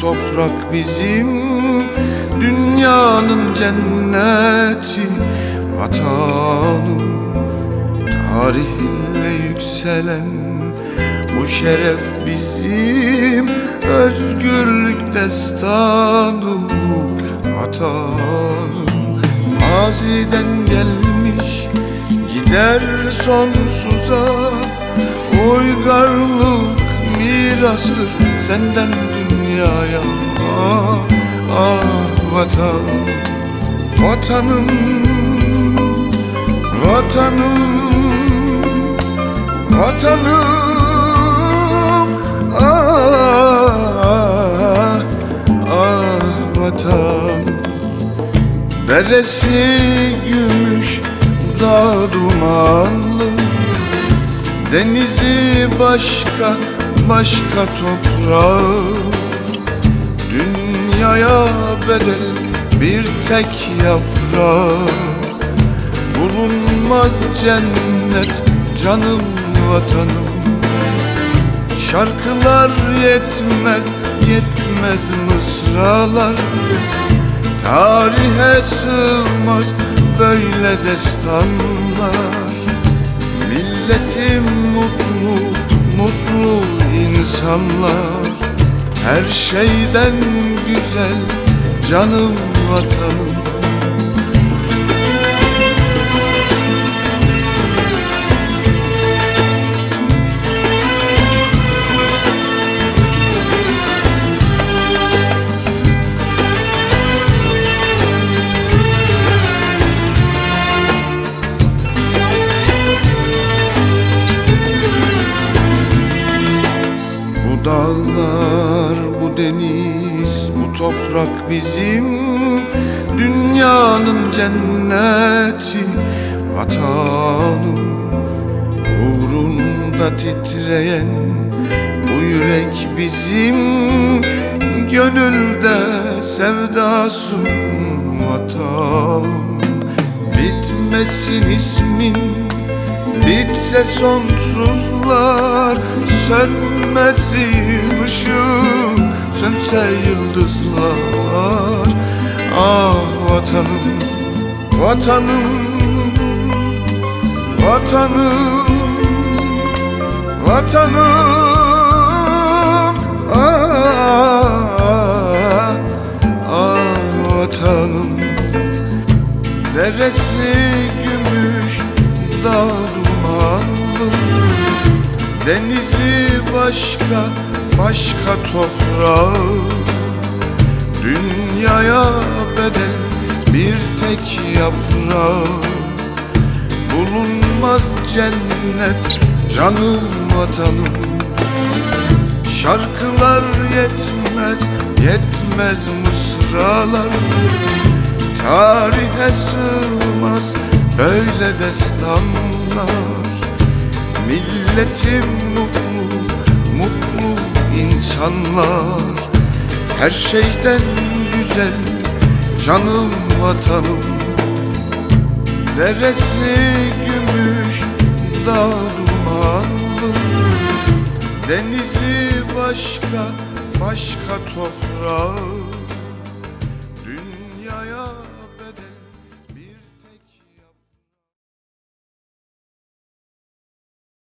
toprak bizim Dünyanın cenneti. Vatanım Tarihinle yükselen bu şeref bizim Özgürlük destanı. Vatanım Maziden gelmiş gider sonsuza Uygarlık mirastır senden dünyaya. Ah, ah vatan Vatanım Vatanım Vatanım. Ah, ah vatan. Deresi gümüş dağ dumanlı? Denizi başka başka toprağı. Dünyaya bedel bir tek yaprağı. Bulunmaz cennet canım vatanım. Şarkılar yetmez yetmez mısralar. Tarihe sığmaz böyle destanlar. Milletim insanlar Her şeyden güzel canım vatanım toprak bizim Dünyanın cenneti. Vatanım Uğrunda titreyen bu yürek bizim Gönülde sevdasın vatan Bitmesin ismin Bitse sonsuzlar Sönmesin ışığım Sönse yıldızlar. Ah vatanım Vatanım Vatanım Vatanım. Ah, ah vatanım. Deresi gümüş dağ dumanlı. Denizi başka başka toprağı. Dünyaya bedel bir tek yaprağı. Bulunmaz cennet canım vatanım. Şarkılar yetmez yetmez mısralar. Tarihe sığmaz böyle destanlar. Milletim mutlu, mutlu insanlar. Her şeyden güzel canım vatanım. Deresi gümüş da dumanlı? Denizi başka başka toprağı. Dünyaya